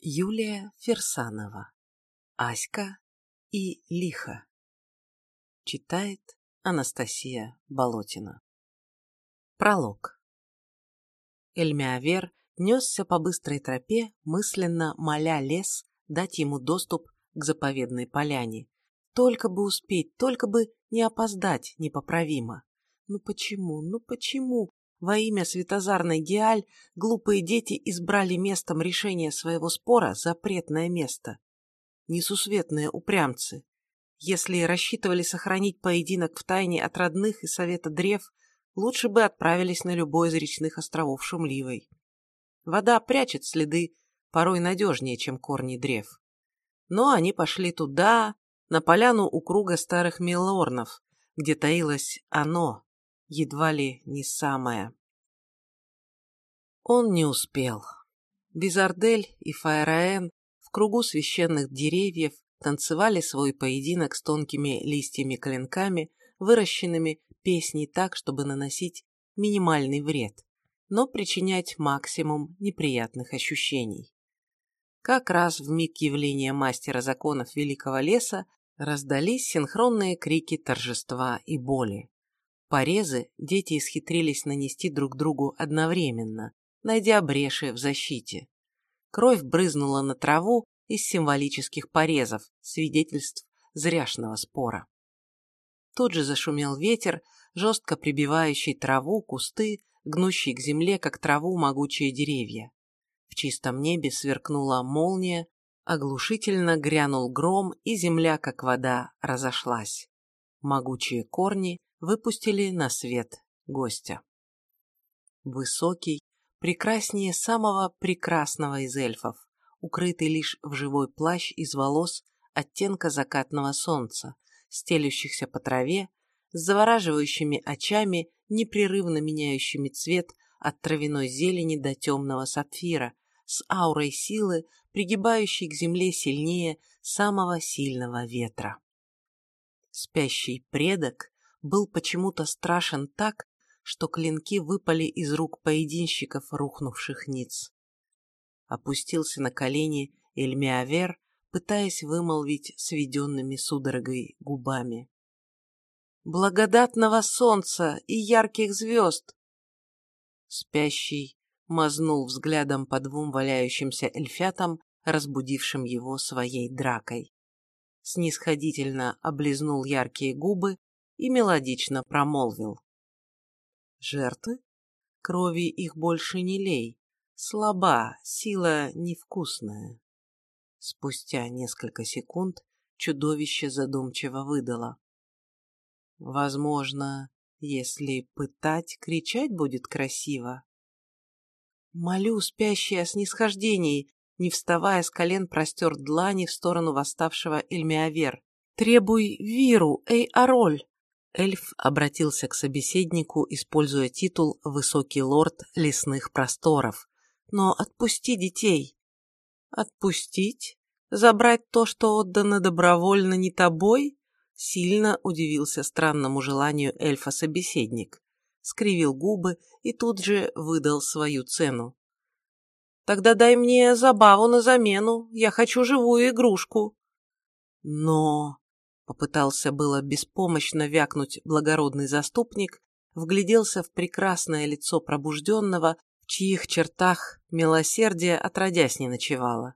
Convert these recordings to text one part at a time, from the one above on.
Юлия Ферсанова. Аська и Лиха. Читает Анастасия Болотина. Пролог. Эльмиавер несся по быстрой тропе, мысленно моля лес дать ему доступ к заповедной поляне. Только бы успеть, только бы не опоздать непоправимо. Ну почему, ну почему во имя светозарной Геаль глупые дети избрали местом решения своего спора запретное место. Несусветные упрямцы. Если рассчитывали сохранить поединок в тайне от родных и совета древ, лучше бы отправились на любой из речных островов шумливой. Вода прячет следы порой надежнее, чем корни древ. Но они пошли туда, на поляну у круга старых милорнов, где таилось оно, едва ли не самое. Он не успел. Безардель и Фаэраэн в кругу священных деревьев танцевали свой поединок с тонкими листьями-коленками, выращенными песней так, чтобы наносить минимальный вред, но причинять максимум неприятных ощущений. Как раз в миг явления мастера законов Великого Леса раздались синхронные крики торжества и боли. Порезы дети исхитрились нанести друг другу одновременно, найдя бреши в защите. Кровь брызнула на траву из символических порезов, свидетельств зряшного спора. Тут же зашумел ветер, жестко прибивающий траву, кусты, гнущие к земле, как траву, могучие деревья. В чистом небе сверкнула молния, оглушительно грянул гром, и земля, как вода, разошлась. Могучие корни выпустили на свет гостя. Высокий, прекраснее самого прекрасного из эльфов, укрытый лишь в живой плащ из волос оттенка закатного солнца, стелющихся по траве, с завораживающими очами, непрерывно меняющими цвет от травяной зелени до темного сапфира, с аурой силы, пригибающей к земле сильнее самого сильного ветра. Спящий предок был почему-то страшен так, что клинки выпали из рук поединщиков, рухнувших ниц. Опустился на колени Эльмиавер, пытаясь вымолвить сведенными судорогой губами. «Благодатного солнца и ярких звезд!» Спящий мазнул взглядом по двум валяющимся эльфятам, разбудившим его своей дракой. Снисходительно облизнул яркие губы и мелодично промолвил. Жертвы? Крови их больше не лей. Слаба, сила невкусная. Спустя несколько секунд чудовище задумчиво выдало. Возможно, если пытать, кричать будет красиво. Молю спящий о снисхождении, не вставая с колен, простер длани в сторону восставшего Эльмиавер. Требуй виру, эй, Ароль! Эльф обратился к собеседнику, используя титул «Высокий лорд лесных просторов». «Но отпусти детей». «Отпустить? Забрать то, что отдано добровольно не тобой?» Сильно удивился странному желанию эльфа-собеседник. Скривил губы и тут же выдал свою цену. «Тогда дай мне забаву на замену. Я хочу живую игрушку». «Но...» Попытался было беспомощно вякнуть благородный заступник, вгляделся в прекрасное лицо пробужденного, в чьих чертах милосердие отродясь не ночевало,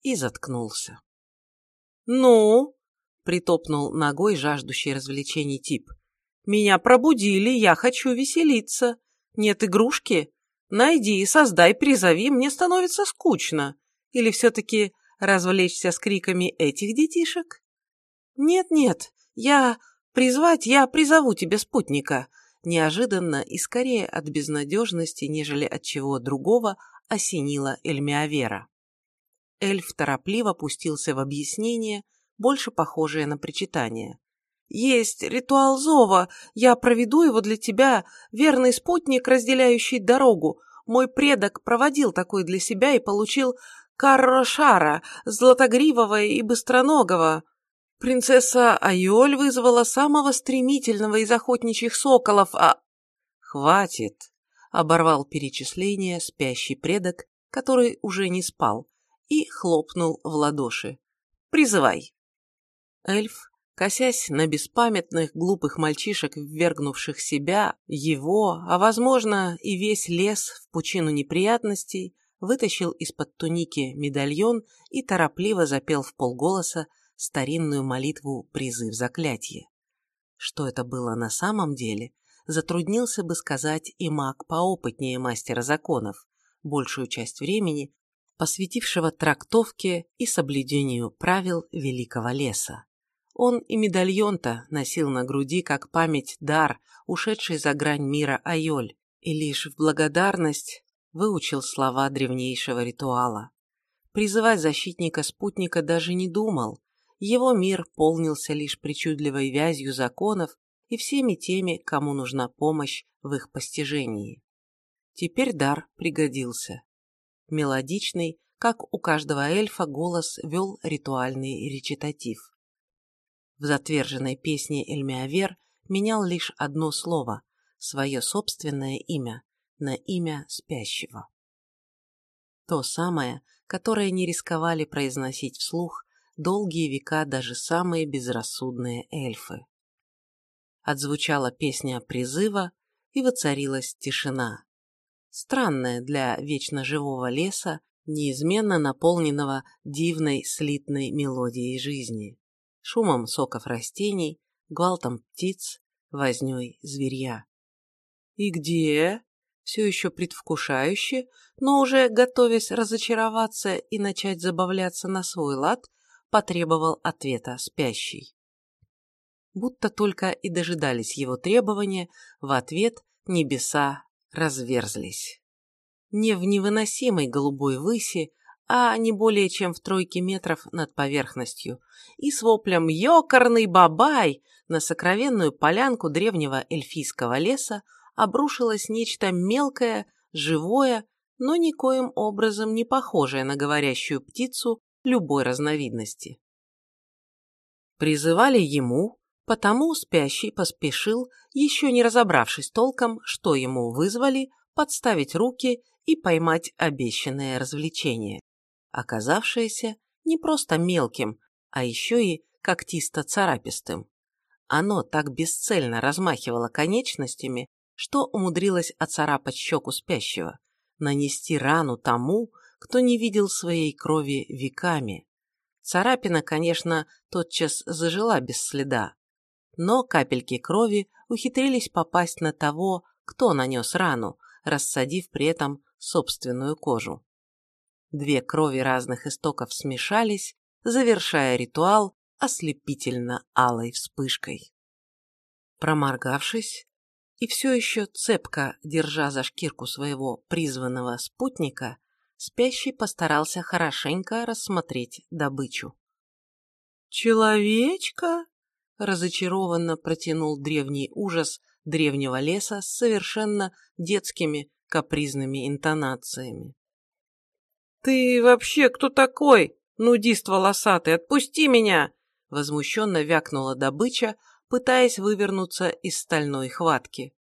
и заткнулся. «Ну?» — притопнул ногой жаждущий развлечений тип. «Меня пробудили, я хочу веселиться. Нет игрушки? Найди, создай, призови, мне становится скучно. Или все-таки развлечься с криками этих детишек?» «Нет-нет, я... призвать, я призову тебе спутника», неожиданно и скорее от безнадежности, нежели от чего другого, осенила Эльмиавера. Эльф торопливо пустился в объяснение, больше похожее на причитание. «Есть ритуал зова, я проведу его для тебя, верный спутник, разделяющий дорогу. Мой предок проводил такой для себя и получил Каррошара, златогривого и быстроногого. Принцесса Айоль вызвала самого стремительного из охотничьих соколов, а... Хватит, оборвал перечисление спящий предок, который уже не спал, и хлопнул в ладоши. «Призывай!» Эльф, косясь на беспамятных, глупых мальчишек, ввергнувших себя, его, а, возможно, и весь лес в пучину неприятностей, вытащил из-под туники медальон и торопливо запел в полголоса старинную молитву «Призыв заклятие». Что это было на самом деле, затруднился бы сказать и маг поопытнее мастера законов, большую часть времени посвятившего трактовке и соблюдению правил Великого леса. Он и медальон-то носил на груди как память дар, ушедший за грань мира Айоль, и лишь в благодарность выучил слова древнейшего ритуала. Призывать защитника-спутника даже не думал, его мир полнился лишь причудливой вязью законов и всеми теми, кому нужна помощь в их постижении. Теперь дар пригодился. Мелодичный, как у каждого эльфа, голос вел ритуальный речитатив. В затверженной песне Эльмиавер менял лишь одно слово – свое собственное имя на имя спящего. То самое, которое не рисковали произносить вслух долгие века даже самые безрассудные эльфы. Отзвучала песня призыва, и воцарилась тишина. Странная для вечно живого леса, неизменно наполненного дивной слитной мелодией жизни, шумом соков растений, гвалтом птиц, вознёй зверья. «И где?» все еще предвкушающе, но уже готовясь разочароваться и начать забавляться на свой лад, потребовал ответа спящий. Будто только и дожидались его требования, в ответ небеса разверзлись. Не в невыносимой голубой выси, а не более чем в тройке метров над поверхностью, и с воплем «Ёкарный бабай!» на сокровенную полянку древнего эльфийского леса обрушилось нечто мелкое, живое, но никоим образом не похожее на говорящую птицу любой разновидности. Призывали ему, потому спящий поспешил, еще не разобравшись толком, что ему вызвали, подставить руки и поймать обещанное развлечение, оказавшееся не просто мелким, а еще и когтисто-царапистым. Оно так бесцельно размахивало конечностями, что умудрилось оцарапать щеку спящего, нанести рану тому, кто не видел своей крови веками. Царапина, конечно, тотчас зажила без следа, но капельки крови ухитрились попасть на того, кто нанес рану, рассадив при этом собственную кожу. Две крови разных истоков смешались, завершая ритуал ослепительно алой вспышкой. Проморгавшись и все еще цепко держа за шкирку своего призванного спутника, спящий постарался хорошенько рассмотреть добычу. «Человечка?» – разочарованно протянул древний ужас древнего леса с совершенно детскими капризными интонациями. «Ты вообще кто такой, нудист волосатый? Отпусти меня!» – возмущенно вякнула добыча, пытаясь вывернуться из стальной хватки.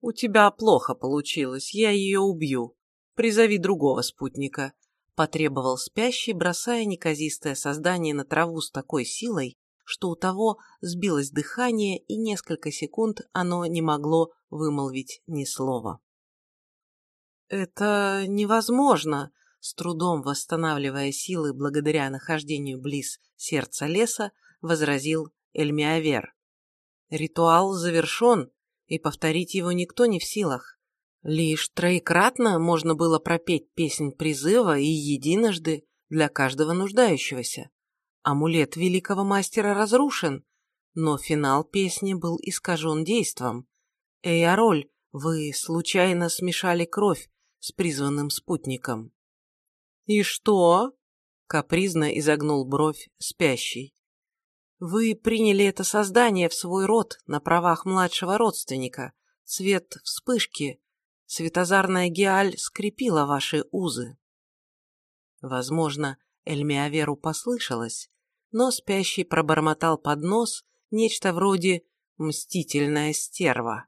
«У тебя плохо получилось, я ее убью», Призови другого спутника», – потребовал спящий, бросая неказистое создание на траву с такой силой, что у того сбилось дыхание, и несколько секунд оно не могло вымолвить ни слова. «Это невозможно», – с трудом восстанавливая силы благодаря нахождению близ сердца леса, возразил Эльмиавер. «Ритуал завершен, и повторить его никто не в силах. Лишь троекратно можно было пропеть песнь призыва и единожды для каждого нуждающегося. Амулет великого мастера разрушен, но финал песни был искажен действом. Эй, Ароль, вы случайно смешали кровь с призванным спутником. «И что?» — капризно изогнул бровь спящий. «Вы приняли это создание в свой род на правах младшего родственника, цвет вспышки, Светозарная Геаль скрепила ваши узы. Возможно, Эльмиаверу послышалось, но спящий пробормотал под нос нечто вроде «мстительная стерва».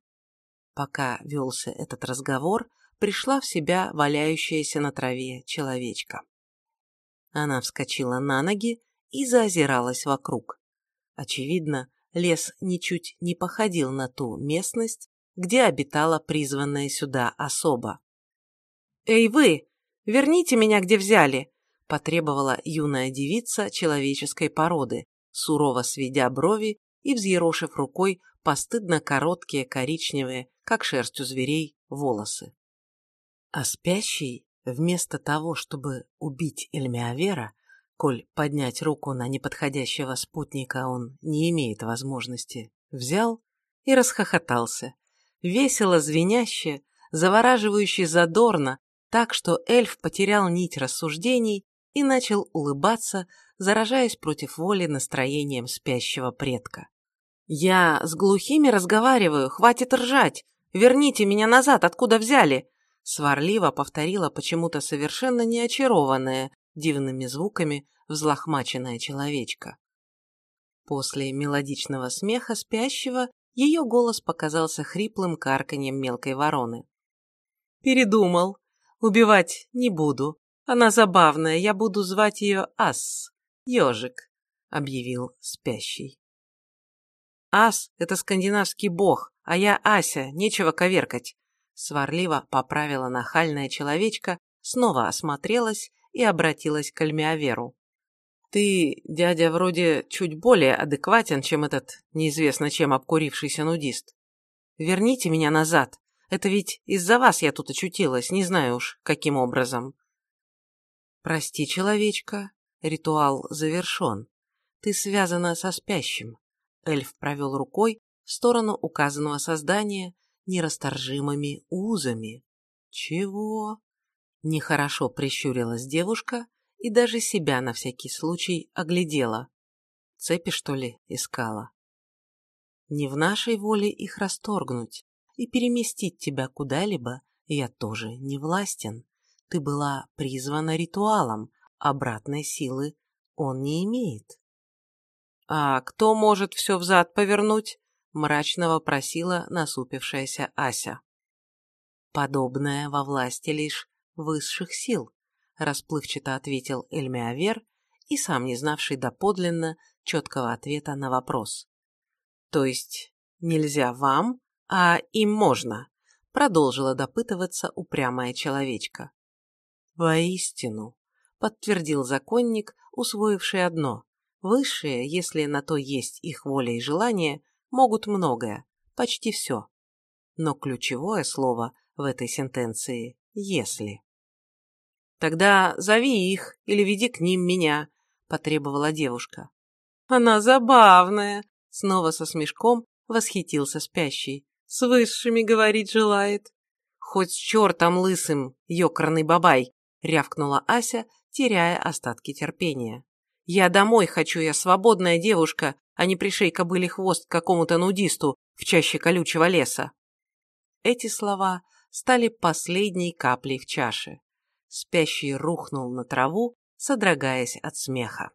Пока велся этот разговор, пришла в себя валяющаяся на траве человечка. Она вскочила на ноги и заозиралась вокруг. Очевидно, лес ничуть не походил на ту местность, где обитала призванная сюда особа. «Эй вы! Верните меня, где взяли!» – потребовала юная девица человеческой породы, сурово сведя брови и взъерошив рукой постыдно короткие коричневые, как шерсть у зверей, волосы. А спящий, вместо того, чтобы убить Эльмиавера, коль поднять руку на неподходящего спутника он не имеет возможности, взял и расхохотался, весело звеняще, завораживающе задорно, так что эльф потерял нить рассуждений и начал улыбаться, заражаясь против воли настроением спящего предка. «Я с глухими разговариваю, хватит ржать! Верните меня назад, откуда взяли!» Сварливо повторила почему-то совершенно неочарованная дивными звуками взлохмаченная человечка. После мелодичного смеха спящего ее голос показался хриплым карканьем мелкой вороны. «Передумал. Убивать не буду. Она забавная, я буду звать ее Ас, ежик», — объявил спящий. «Ас — это скандинавский бог, а я Ася, нечего коверкать», — сварливо поправила нахальная человечка, снова осмотрелась и обратилась к Альмиаверу. Ты, дядя, вроде чуть более адекватен, чем этот неизвестно чем обкурившийся нудист. Верните меня назад. Это ведь из-за вас я тут очутилась, не знаю уж, каким образом. Прости, человечка, ритуал завершен. Ты связана со спящим. Эльф провел рукой в сторону указанного создания нерасторжимыми узами. Чего? Нехорошо прищурилась девушка и даже себя на всякий случай оглядела. Цепи, что ли, искала? Не в нашей воле их расторгнуть и переместить тебя куда-либо я тоже не властен. Ты была призвана ритуалом, обратной силы он не имеет. «А кто может все взад повернуть?» – мрачно вопросила насупившаяся Ася. «Подобное во власти лишь высших сил», расплывчато ответил Эльмиавер и сам не знавший доподлинно четкого ответа на вопрос. То есть нельзя вам, а им можно, продолжила допытываться упрямая человечка. Воистину, подтвердил законник, усвоивший одно. Высшие, если на то есть их воля и желание, могут многое, почти все. Но ключевое слово в этой сентенции «если». «Тогда зови их или веди к ним меня», – потребовала девушка. «Она забавная», – снова со смешком восхитился спящий. «С высшими говорить желает». «Хоть с чертом лысым, ёкарный бабай», – рявкнула Ася, теряя остатки терпения. «Я домой хочу, я свободная девушка, а не пришей кобыли хвост какому-то нудисту в чаще колючего леса». Эти слова стали последней каплей в чаше. Спящий рухнул на траву, содрогаясь от смеха.